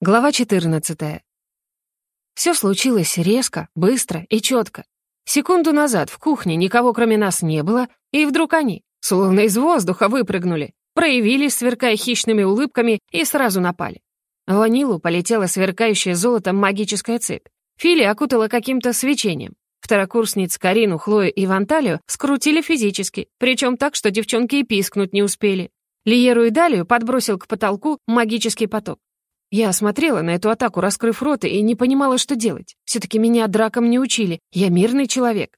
Глава 14. Все случилось резко, быстро и четко. Секунду назад в кухне никого кроме нас не было, и вдруг они, словно из воздуха, выпрыгнули, проявились, сверкая хищными улыбками, и сразу напали. Ванилу полетела сверкающая золотом магическая цепь. Фили окутала каким-то свечением. Второкурсниц Карину, Хлою и Ванталию скрутили физически, причем так, что девчонки и пискнуть не успели. Лиеру и Далию подбросил к потолку магический поток. Я смотрела на эту атаку, раскрыв рот, и не понимала, что делать. Все-таки меня дракам не учили, я мирный человек.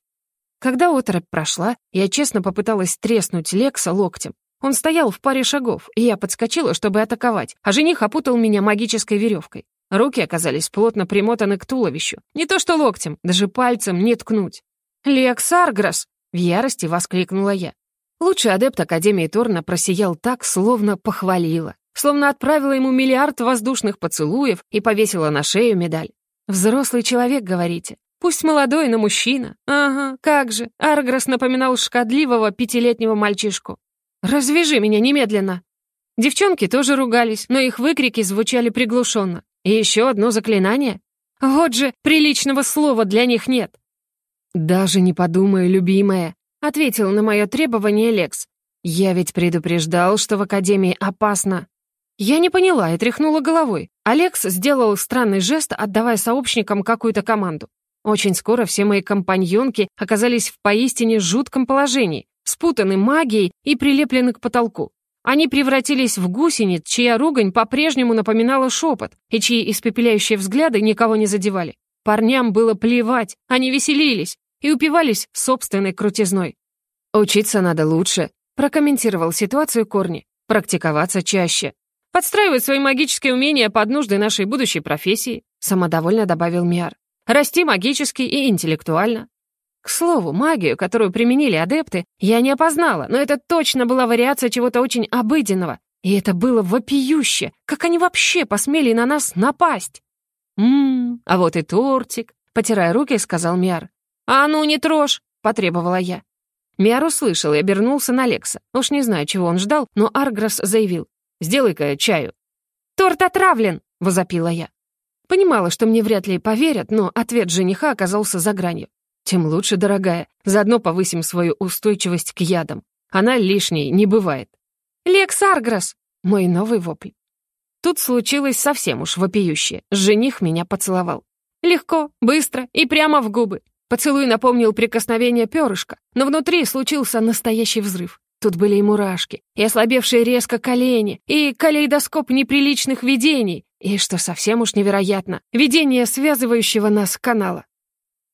Когда оторопь прошла, я честно попыталась треснуть Лекса локтем. Он стоял в паре шагов, и я подскочила, чтобы атаковать, а жених опутал меня магической веревкой. Руки оказались плотно примотаны к туловищу. Не то что локтем, даже пальцем не ткнуть. «Лекс Аргрос!» — в ярости воскликнула я. Лучший адепт Академии Торна просиял так, словно похвалила словно отправила ему миллиард воздушных поцелуев и повесила на шею медаль. «Взрослый человек, говорите? Пусть молодой, но мужчина. Ага, как же. Аргрос напоминал шкодливого пятилетнего мальчишку. «Развяжи меня немедленно!» Девчонки тоже ругались, но их выкрики звучали приглушенно. И еще одно заклинание? Вот же приличного слова для них нет. «Даже не подумаю, любимая», — ответил на мое требование Лекс. «Я ведь предупреждал, что в Академии опасно». Я не поняла и тряхнула головой. Алекс сделал странный жест, отдавая сообщникам какую-то команду. Очень скоро все мои компаньонки оказались в поистине жутком положении, спутаны магией и прилеплены к потолку. Они превратились в гусениц, чья ругань по-прежнему напоминала шепот, и чьи испепеляющие взгляды никого не задевали. Парням было плевать, они веселились и упивались собственной крутизной. «Учиться надо лучше», — прокомментировал ситуацию Корни. «Практиковаться чаще. Подстраивать свои магические умения под нужды нашей будущей профессии», самодовольно добавил Миар. «Расти магически и интеллектуально». К слову, магию, которую применили адепты, я не опознала, но это точно была вариация чего-то очень обыденного. И это было вопиюще. Как они вообще посмели на нас напасть? «Ммм, а вот и тортик», — потирая руки, сказал Миар. «А ну, не трожь!» — потребовала я. Миар услышал и обернулся на Лекса. Уж не знаю, чего он ждал, но Аргрос заявил. Сделай-ка чаю». «Торт отравлен!» — возопила я. Понимала, что мне вряд ли поверят, но ответ жениха оказался за гранью. «Тем лучше, дорогая. Заодно повысим свою устойчивость к ядам. Она лишней не бывает». «Лекс Аргрос!» — мой новый вопль. Тут случилось совсем уж вопиющее. Жених меня поцеловал. Легко, быстро и прямо в губы. Поцелуй напомнил прикосновение перышка, но внутри случился настоящий взрыв. Тут были и мурашки, и ослабевшие резко колени, и калейдоскоп неприличных видений, и, что совсем уж невероятно, видение связывающего нас канала.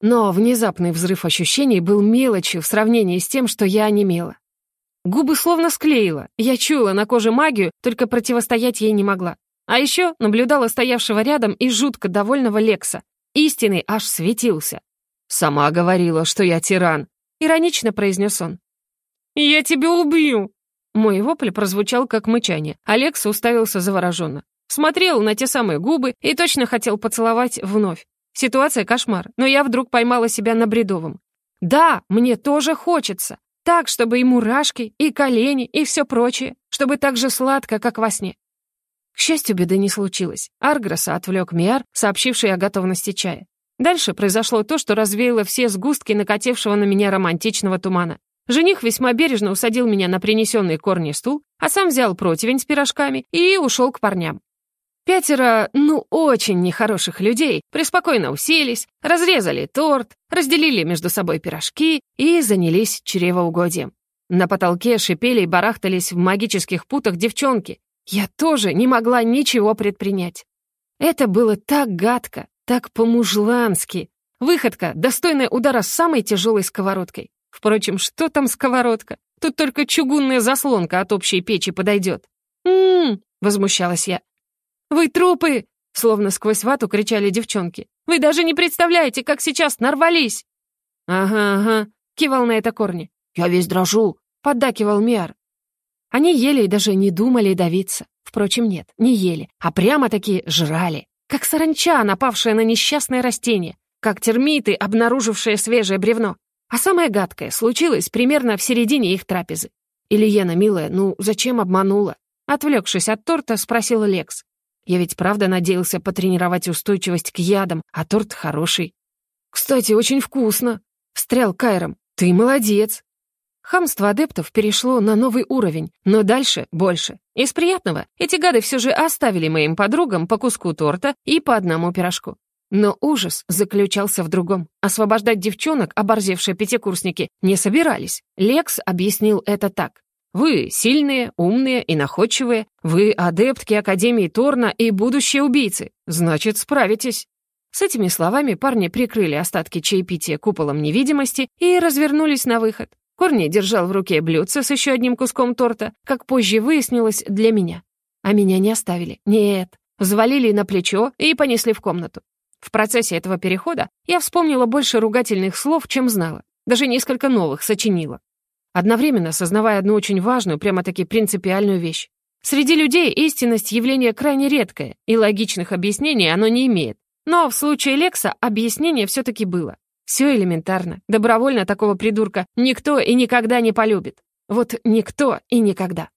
Но внезапный взрыв ощущений был мелочью в сравнении с тем, что я онемела. Губы словно склеила, я чуяла на коже магию, только противостоять ей не могла. А еще наблюдала стоявшего рядом и жутко довольного Лекса. Истинный аж светился. «Сама говорила, что я тиран», — иронично произнес он. «Я тебя убью!» Мой вопль прозвучал как мычание. Алекс уставился завороженно. Смотрел на те самые губы и точно хотел поцеловать вновь. Ситуация кошмар, но я вдруг поймала себя на бредовом. «Да, мне тоже хочется. Так, чтобы и мурашки, и колени, и все прочее. Чтобы так же сладко, как во сне». К счастью, беды не случилось. Аргроса отвлек Миар, сообщивший о готовности чая. Дальше произошло то, что развеяло все сгустки накатившего на меня романтичного тумана. Жених весьма бережно усадил меня на принесенный корни стул, а сам взял противень с пирожками и ушел к парням. Пятеро, ну, очень нехороших людей преспокойно уселись, разрезали торт, разделили между собой пирожки и занялись чревоугодием. На потолке шипели и барахтались в магических путах девчонки. Я тоже не могла ничего предпринять. Это было так гадко, так по-мужлански. Выходка, достойная удара самой тяжелой сковородкой. Впрочем, что там сковородка? Тут только чугунная заслонка от общей печи подойдет. «М-м-м!» возмущалась я. «Вы трупы!» — словно сквозь вату кричали девчонки. «Вы даже не представляете, как сейчас нарвались!» «Ага, ага», — кивал на это корни. «Я весь дрожу», — поддакивал Миар. Они ели и даже не думали давиться. Впрочем, нет, не ели, а прямо-таки жрали. Как саранча, напавшая на несчастное растение, как термиты, обнаружившие свежее бревно. А самое гадкое случилось примерно в середине их трапезы. «Ильена, милая, ну зачем обманула?» Отвлекшись от торта, спросил Лекс. Я ведь правда надеялся потренировать устойчивость к ядам, а торт хороший. «Кстати, очень вкусно!» — встрял Кайром. «Ты молодец!» Хамство адептов перешло на новый уровень, но дальше больше. Из приятного эти гады все же оставили моим подругам по куску торта и по одному пирожку. Но ужас заключался в другом. Освобождать девчонок, оборзевшие пятикурсники, не собирались. Лекс объяснил это так. «Вы сильные, умные и находчивые. Вы адептки Академии Торна и будущие убийцы. Значит, справитесь». С этими словами парни прикрыли остатки чаепития куполом невидимости и развернулись на выход. Корни держал в руке блюдце с еще одним куском торта, как позже выяснилось, для меня. А меня не оставили. Нет. Взвалили на плечо и понесли в комнату. В процессе этого перехода я вспомнила больше ругательных слов, чем знала. Даже несколько новых сочинила. Одновременно сознавая одну очень важную, прямо-таки принципиальную вещь. Среди людей истинность явление крайне редкое, и логичных объяснений оно не имеет. Но в случае Лекса объяснение все-таки было. Все элементарно. Добровольно такого придурка никто и никогда не полюбит. Вот никто и никогда.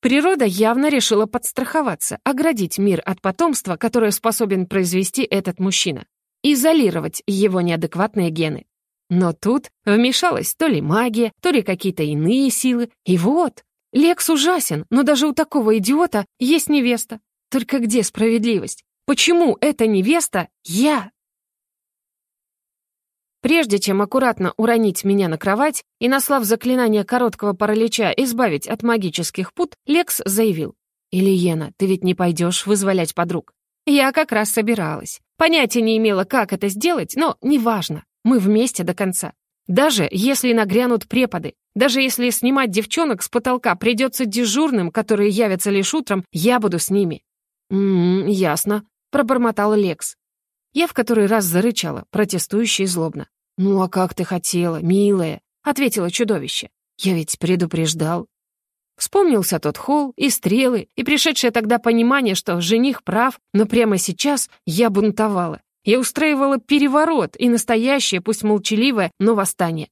Природа явно решила подстраховаться, оградить мир от потомства, которое способен произвести этот мужчина, изолировать его неадекватные гены. Но тут вмешалась то ли магия, то ли какие-то иные силы, и вот, Лекс ужасен, но даже у такого идиота есть невеста. Только где справедливость? Почему эта невеста я? Прежде чем аккуратно уронить меня на кровать и, наслав заклинание короткого паралича, избавить от магических пут, Лекс заявил. «Ильена, ты ведь не пойдешь вызволять подруг». Я как раз собиралась. Понятия не имела, как это сделать, но неважно. Мы вместе до конца. Даже если нагрянут преподы, даже если снимать девчонок с потолка придется дежурным, которые явятся лишь утром, я буду с ними. «М-м, ясно», — пробормотал Лекс. Я в который раз зарычала, протестующе и злобно. «Ну а как ты хотела, милая?» — ответило чудовище. «Я ведь предупреждал». Вспомнился тот холл и стрелы, и пришедшее тогда понимание, что жених прав, но прямо сейчас я бунтовала. Я устраивала переворот и настоящее, пусть молчаливое, но восстание.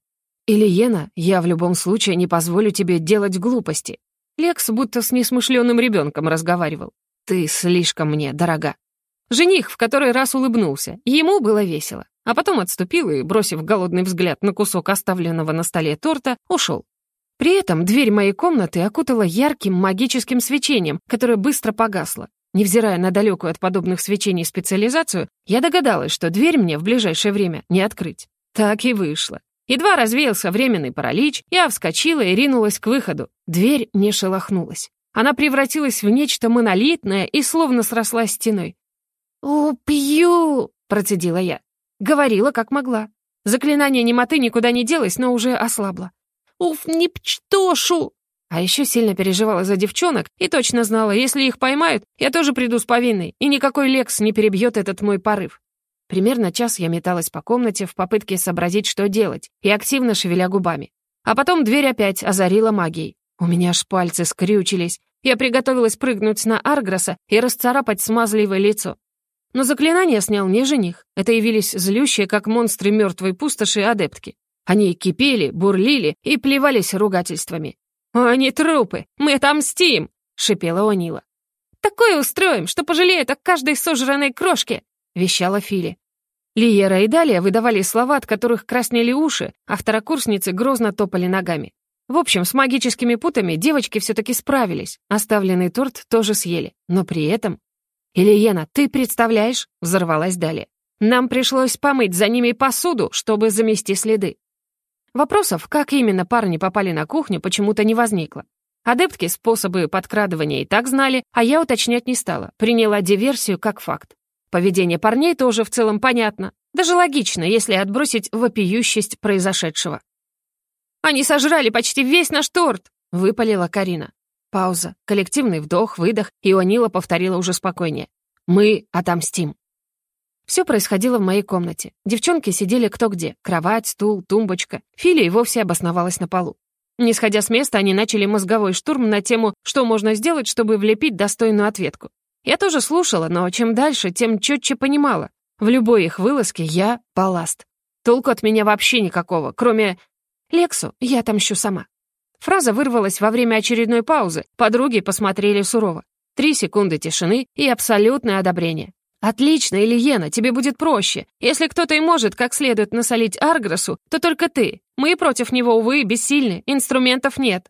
«Ильена, я в любом случае не позволю тебе делать глупости». Лекс будто с несмышленным ребенком разговаривал. «Ты слишком мне дорога». Жених в который раз улыбнулся, ему было весело, а потом отступил и, бросив голодный взгляд на кусок оставленного на столе торта, ушел. При этом дверь моей комнаты окутала ярким магическим свечением, которое быстро погасло. Невзирая на далекую от подобных свечений специализацию, я догадалась, что дверь мне в ближайшее время не открыть. Так и вышло. Едва развеялся временный паралич, я вскочила и ринулась к выходу. Дверь не шелохнулась. Она превратилась в нечто монолитное и словно срослась стеной. «Убью!» — процедила я. Говорила, как могла. Заклинание немоты никуда не делось, но уже ослабло. «Уф, не пчтошу!» А еще сильно переживала за девчонок и точно знала, если их поймают, я тоже приду с повинной, и никакой Лекс не перебьет этот мой порыв. Примерно час я металась по комнате в попытке сообразить, что делать, и активно шевеля губами. А потом дверь опять озарила магией. У меня аж пальцы скрючились. Я приготовилась прыгнуть на Аргроса и расцарапать смазливое лицо. Но заклинание снял не жених. Это явились злющие, как монстры мертвой пустоши, адептки. Они кипели, бурлили и плевались ругательствами. «Они трупы! Мы отомстим!» — шипела Онила. «Такое устроим, что пожалеют о каждой сожранной крошке!» — вещала Фили. Лиера и Далия выдавали слова, от которых краснели уши, а второкурсницы грозно топали ногами. В общем, с магическими путами девочки все-таки справились, оставленный торт тоже съели, но при этом «Ильена, ты представляешь?» — взорвалась далее. «Нам пришлось помыть за ними посуду, чтобы замести следы». Вопросов, как именно парни попали на кухню, почему-то не возникло. Адептки способы подкрадывания и так знали, а я уточнять не стала, приняла диверсию как факт. Поведение парней тоже в целом понятно, даже логично, если отбросить вопиющесть произошедшего. «Они сожрали почти весь наш торт!» — выпалила Карина. Пауза, коллективный вдох, выдох, и Онила повторила уже спокойнее. «Мы отомстим». Все происходило в моей комнате. Девчонки сидели кто где. Кровать, стул, тумбочка. Филя и вовсе обосновалась на полу. Не сходя с места, они начали мозговой штурм на тему, что можно сделать, чтобы влепить достойную ответку. Я тоже слушала, но чем дальше, тем четче понимала. В любой их вылазке я — балласт. Толку от меня вообще никакого, кроме... Лексу я отомщу сама. Фраза вырвалась во время очередной паузы. Подруги посмотрели сурово. Три секунды тишины и абсолютное одобрение. «Отлично, Ильена, тебе будет проще. Если кто-то и может как следует насолить Аргросу, то только ты. Мы против него, увы, бессильны, инструментов нет».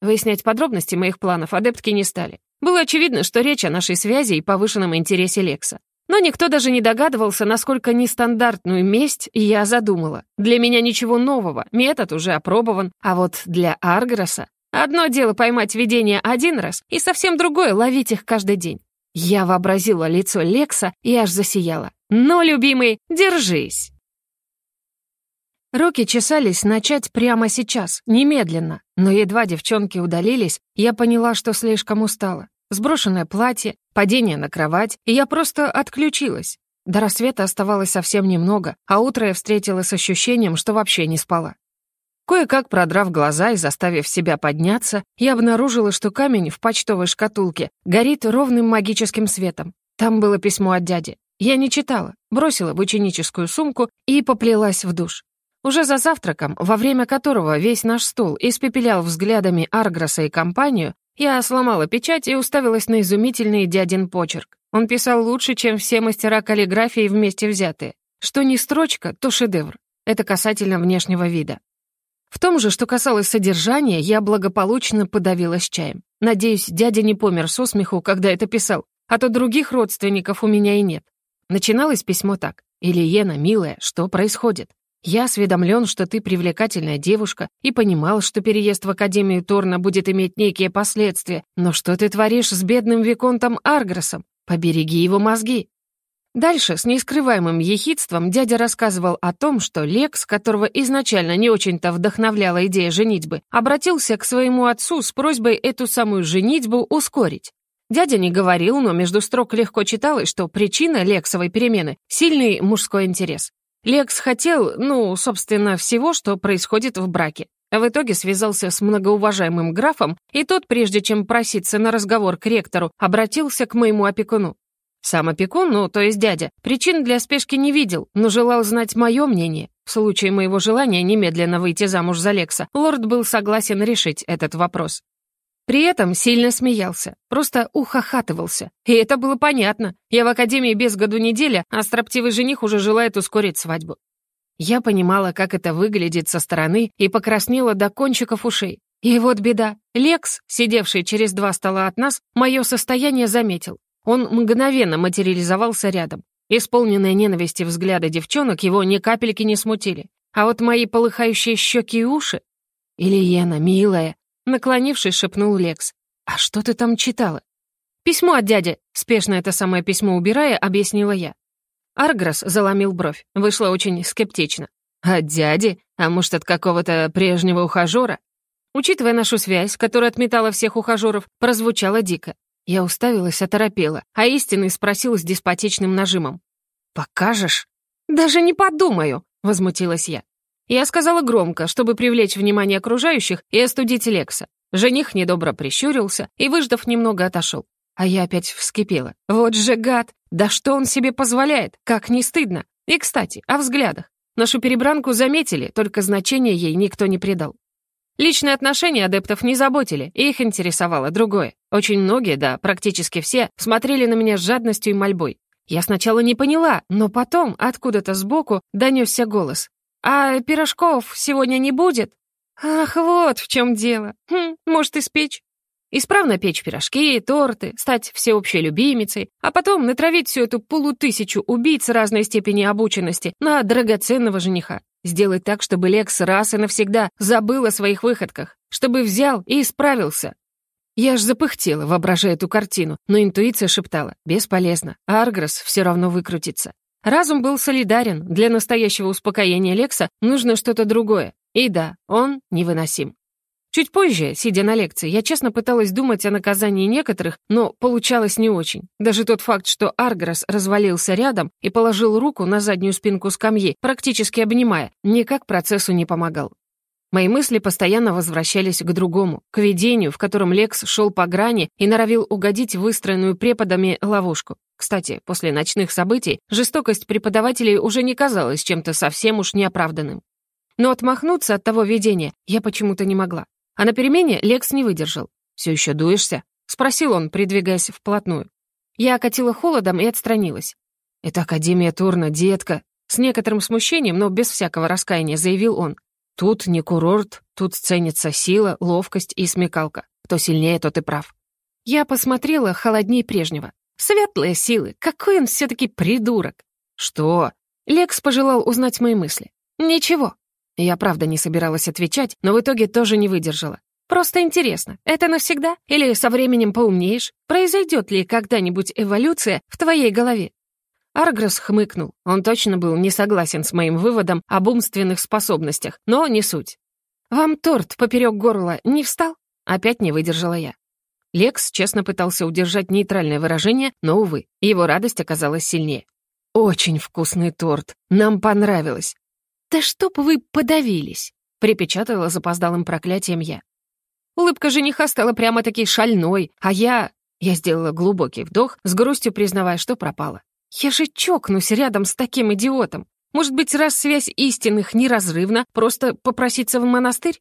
Выяснять подробности моих планов адептки не стали. Было очевидно, что речь о нашей связи и повышенном интересе Лекса. Но никто даже не догадывался, насколько нестандартную месть я задумала. Для меня ничего нового, метод уже опробован, а вот для Аргроса одно дело поймать видение один раз, и совсем другое — ловить их каждый день. Я вообразила лицо Лекса и аж засияла. «Ну, любимый, держись!» Руки чесались начать прямо сейчас, немедленно. Но едва девчонки удалились, я поняла, что слишком устала. Сброшенное платье, падение на кровать, и я просто отключилась. До рассвета оставалось совсем немного, а утро я встретила с ощущением, что вообще не спала. Кое-как продрав глаза и заставив себя подняться, я обнаружила, что камень в почтовой шкатулке горит ровным магическим светом. Там было письмо от дяди. Я не читала, бросила в ученическую сумку и поплелась в душ. Уже за завтраком, во время которого весь наш стол испепелял взглядами Аргроса и компанию, я сломала печать и уставилась на изумительный дядин почерк. Он писал лучше, чем все мастера каллиграфии вместе взятые. Что не строчка, то шедевр. Это касательно внешнего вида. В том же, что касалось содержания, я благополучно подавилась чаем. Надеюсь, дядя не помер со смеху, когда это писал, а то других родственников у меня и нет. Начиналось письмо так. «Ильена, милая, что происходит? Я осведомлен, что ты привлекательная девушка и понимал, что переезд в Академию Торна будет иметь некие последствия, но что ты творишь с бедным Виконтом Аргросом? Побереги его мозги. Дальше, с нескрываемым ехидством, дядя рассказывал о том, что Лекс, которого изначально не очень-то вдохновляла идея женитьбы, обратился к своему отцу с просьбой эту самую женитьбу ускорить. Дядя не говорил, но между строк легко читалось, что причина Лексовой перемены — сильный мужской интерес. Лекс хотел, ну, собственно, всего, что происходит в браке. В итоге связался с многоуважаемым графом, и тот, прежде чем проситься на разговор к ректору, обратился к моему опекуну. Сам опекун, ну, то есть дядя, причин для спешки не видел, но желал знать мое мнение. В случае моего желания немедленно выйти замуж за Лекса, лорд был согласен решить этот вопрос. При этом сильно смеялся, просто ухахатывался. И это было понятно. Я в академии без году неделя, а строптивый жених уже желает ускорить свадьбу. Я понимала, как это выглядит со стороны, и покраснела до кончиков ушей. И вот беда. Лекс, сидевший через два стола от нас, мое состояние заметил. Он мгновенно материализовался рядом. Исполненные ненависти взгляды девчонок его ни капельки не смутили. А вот мои полыхающие щеки и уши... «Ильена, милая!» Наклонившись, шепнул Лекс. «А что ты там читала?» «Письмо от дяди!» Спешно это самое письмо убирая, объяснила я. Аргрос заломил бровь. Вышло очень скептично. «От дяди? А может, от какого-то прежнего ухажера?» Учитывая нашу связь, которая отметала всех ухажеров, прозвучало дико. Я уставилась, оторопела, а истинный спросил с деспотичным нажимом. «Покажешь?» «Даже не подумаю!» — возмутилась я. Я сказала громко, чтобы привлечь внимание окружающих и остудить Лекса. Жених недобро прищурился и, выждав немного, отошел. А я опять вскипела. Вот же гад! Да что он себе позволяет? Как не стыдно! И, кстати, о взглядах. Нашу перебранку заметили, только значения ей никто не придал. Личные отношения адептов не заботили, их интересовало другое. Очень многие, да, практически все, смотрели на меня с жадностью и мольбой. Я сначала не поняла, но потом, откуда-то сбоку, донесся голос. «А пирожков сегодня не будет?» «Ах, вот в чем дело. Хм, может, испечь?» Исправно печь пирожки, торты, стать всеобщей любимицей, а потом натравить всю эту полутысячу убийц разной степени обученности на драгоценного жениха. Сделать так, чтобы Лекс раз и навсегда забыл о своих выходках, чтобы взял и исправился. Я аж запыхтела, воображая эту картину, но интуиция шептала «бесполезно, Аргрос все равно выкрутится». Разум был солидарен, для настоящего успокоения Лекса нужно что-то другое. И да, он невыносим. Чуть позже, сидя на лекции, я честно пыталась думать о наказании некоторых, но получалось не очень. Даже тот факт, что Аргрос развалился рядом и положил руку на заднюю спинку скамьи, практически обнимая, никак процессу не помогал. Мои мысли постоянно возвращались к другому, к видению, в котором Лекс шел по грани и норовил угодить выстроенную преподами ловушку. Кстати, после ночных событий жестокость преподавателей уже не казалась чем-то совсем уж неоправданным. Но отмахнуться от того видения я почему-то не могла. А на перемене Лекс не выдержал. «Все еще дуешься?» спросил он, придвигаясь вплотную. Я окатила холодом и отстранилась. «Это Академия Турна, детка», с некоторым смущением, но без всякого раскаяния заявил он. «Тут не курорт, тут ценится сила, ловкость и смекалка. Кто сильнее, тот и прав». Я посмотрела холоднее прежнего. Светлые силы, какой он все-таки придурок. «Что?» Лекс пожелал узнать мои мысли. «Ничего». Я правда не собиралась отвечать, но в итоге тоже не выдержала. Просто интересно, это навсегда? Или со временем поумнеешь? Произойдет ли когда-нибудь эволюция в твоей голове? Аргрос хмыкнул. Он точно был не согласен с моим выводом об умственных способностях, но не суть. «Вам торт поперек горла не встал?» Опять не выдержала я. Лекс честно пытался удержать нейтральное выражение, но, увы, его радость оказалась сильнее. «Очень вкусный торт. Нам понравилось». «Да чтоб вы подавились!» — припечатала запоздалым проклятием я. Улыбка жениха стала прямо-таки шальной, а я... Я сделала глубокий вдох, с грустью признавая, что пропала. Я же чокнусь рядом с таким идиотом. Может быть, раз связь истинных неразрывна, просто попроситься в монастырь?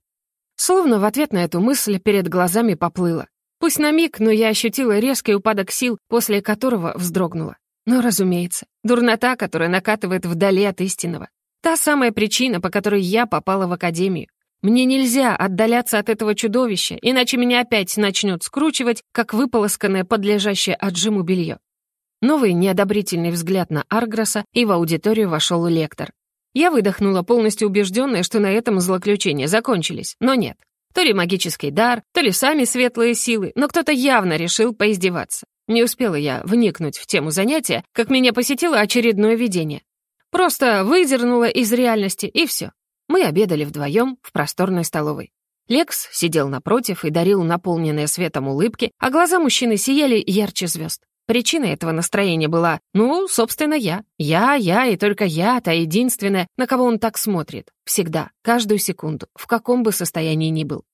Словно в ответ на эту мысль перед глазами поплыла. Пусть на миг, но я ощутила резкий упадок сил, после которого вздрогнула. Но, разумеется, дурнота, которая накатывает вдали от истинного. Та самая причина, по которой я попала в академию. Мне нельзя отдаляться от этого чудовища, иначе меня опять начнет скручивать, как выполосканное подлежащее отжиму белье. Новый неодобрительный взгляд на Аргроса, и в аудиторию вошел лектор. Я выдохнула, полностью убежденная, что на этом злоключения закончились, но нет. То ли магический дар, то ли сами светлые силы, но кто-то явно решил поиздеваться. Не успела я вникнуть в тему занятия, как меня посетило очередное видение. Просто выдернула из реальности, и все. Мы обедали вдвоем в просторной столовой. Лекс сидел напротив и дарил наполненные светом улыбки, а глаза мужчины сияли ярче звезд. Причиной этого настроения была, ну, собственно, я. Я, я и только я, та единственная, на кого он так смотрит. Всегда, каждую секунду, в каком бы состоянии ни был.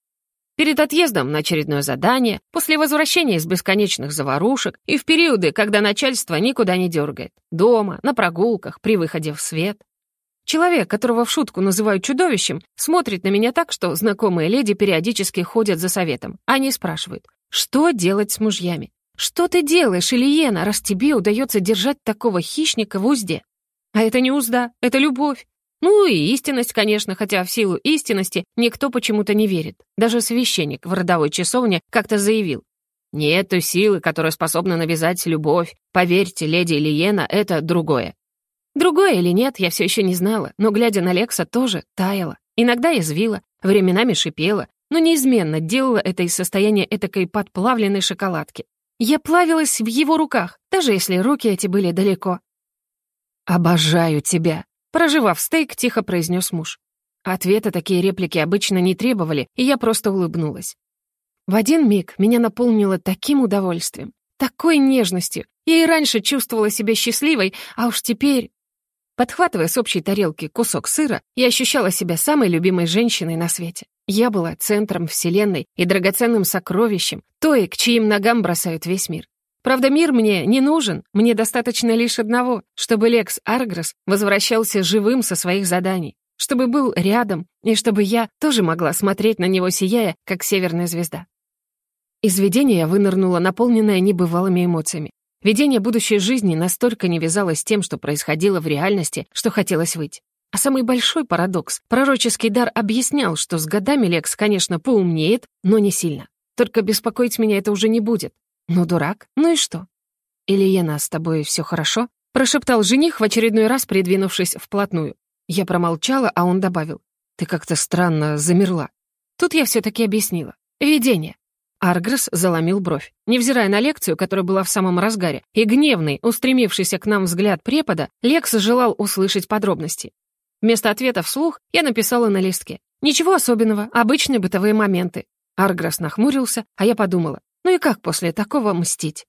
Перед отъездом на очередное задание, после возвращения из бесконечных заварушек и в периоды, когда начальство никуда не дергает. Дома, на прогулках, при выходе в свет. Человек, которого в шутку называют чудовищем, смотрит на меня так, что знакомые леди периодически ходят за советом. Они спрашивают, что делать с мужьями? Что ты делаешь, Ильена, раз тебе удается держать такого хищника в узде? А это не узда, это любовь. Ну и истинность, конечно, хотя в силу истинности никто почему-то не верит. Даже священник в родовой часовне как-то заявил. Нету силы, которая способна навязать любовь. Поверьте, леди Ильена, это другое. Другое или нет, я все еще не знала, но, глядя на Лекса, тоже таяла. Иногда язвила, временами шипела, но неизменно делала это из состояния этакой подплавленной шоколадки. Я плавилась в его руках, даже если руки эти были далеко. «Обожаю тебя», — проживав стейк, тихо произнес муж. Ответа такие реплики обычно не требовали, и я просто улыбнулась. В один миг меня наполнило таким удовольствием, такой нежностью. Я и раньше чувствовала себя счастливой, а уж теперь... Подхватывая с общей тарелки кусок сыра, я ощущала себя самой любимой женщиной на свете. Я была центром Вселенной и драгоценным сокровищем, той, к чьим ногам бросают весь мир. Правда, мир мне не нужен, мне достаточно лишь одного, чтобы Лекс Аргресс возвращался живым со своих заданий, чтобы был рядом, и чтобы я тоже могла смотреть на него, сияя, как северная звезда. Из видения я вынырнула, наполненная небывалыми эмоциями. Видение будущей жизни настолько не вязалось с тем, что происходило в реальности, что хотелось выйти. А самый большой парадокс — пророческий дар объяснял, что с годами Лекс, конечно, поумнеет, но не сильно. Только беспокоить меня это уже не будет. Ну, дурак, ну и что? «Ильена, с тобой все хорошо?» — прошептал жених в очередной раз, придвинувшись вплотную. Я промолчала, а он добавил. «Ты как-то странно замерла». Тут я все таки объяснила. «Видение. Аргресс заломил бровь. Невзирая на лекцию, которая была в самом разгаре, и гневный, устремившийся к нам взгляд препода, Лекс желал услышать подробности. Вместо ответа вслух я написала на листке. Ничего особенного, обычные бытовые моменты. Аргресс нахмурился, а я подумала, ну и как после такого мстить?